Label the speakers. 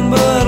Speaker 1: but